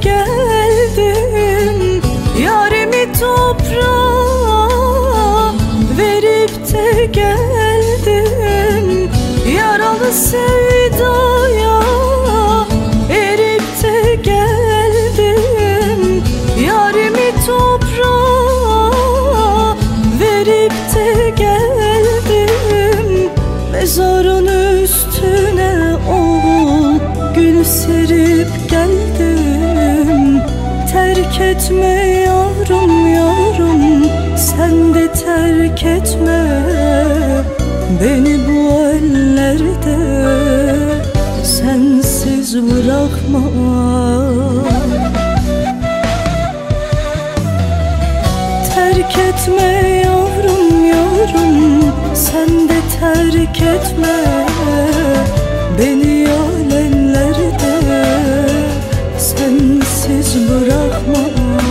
geldim. Yarimi toprağa verip de geldim. Yaralı sevdaya erip de geldim. Yarimi toprağa verip de geldim. Mezarın üstüne oğul gül serip geldim. Terk etme yavrum yavrum. Sen de terk etme Beni bu ellerde sensiz bırakma. Terk etme yavrum yavrum. Sen de terk etme Beni yal sensiz bırakma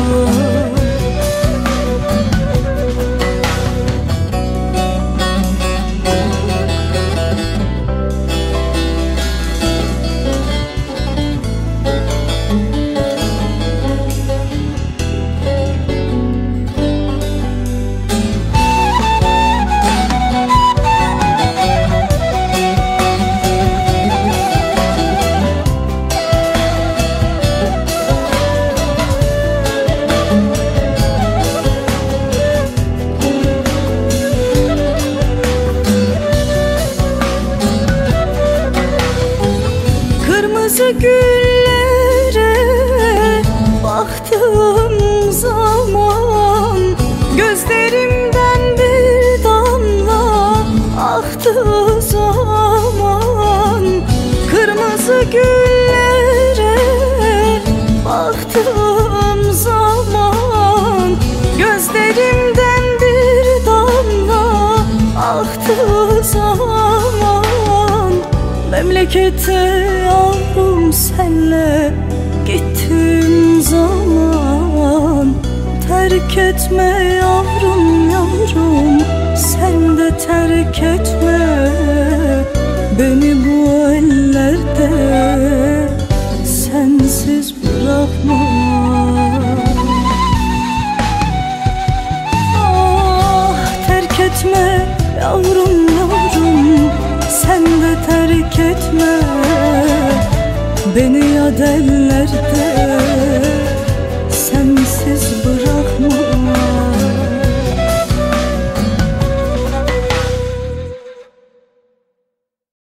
Kırmızı güllere baktığım zaman Gözlerimden bir damla aktığı zaman. Kırmızı güllere baktığım zaman Gözlerimden bir damla aktığı zaman Memlekete yavrum senle. Gittiğim zaman. Terk etme yavrum yavrum. Sen de terk etme Beni bu ellerde. Sensiz bırakma. Ah terk etme yavrum terk etme. Beni ya dellerde Sensiz bırak.